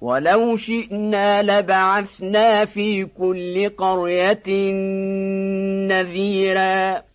ولو شئنا لبعثنا في كل قرية نذيراً.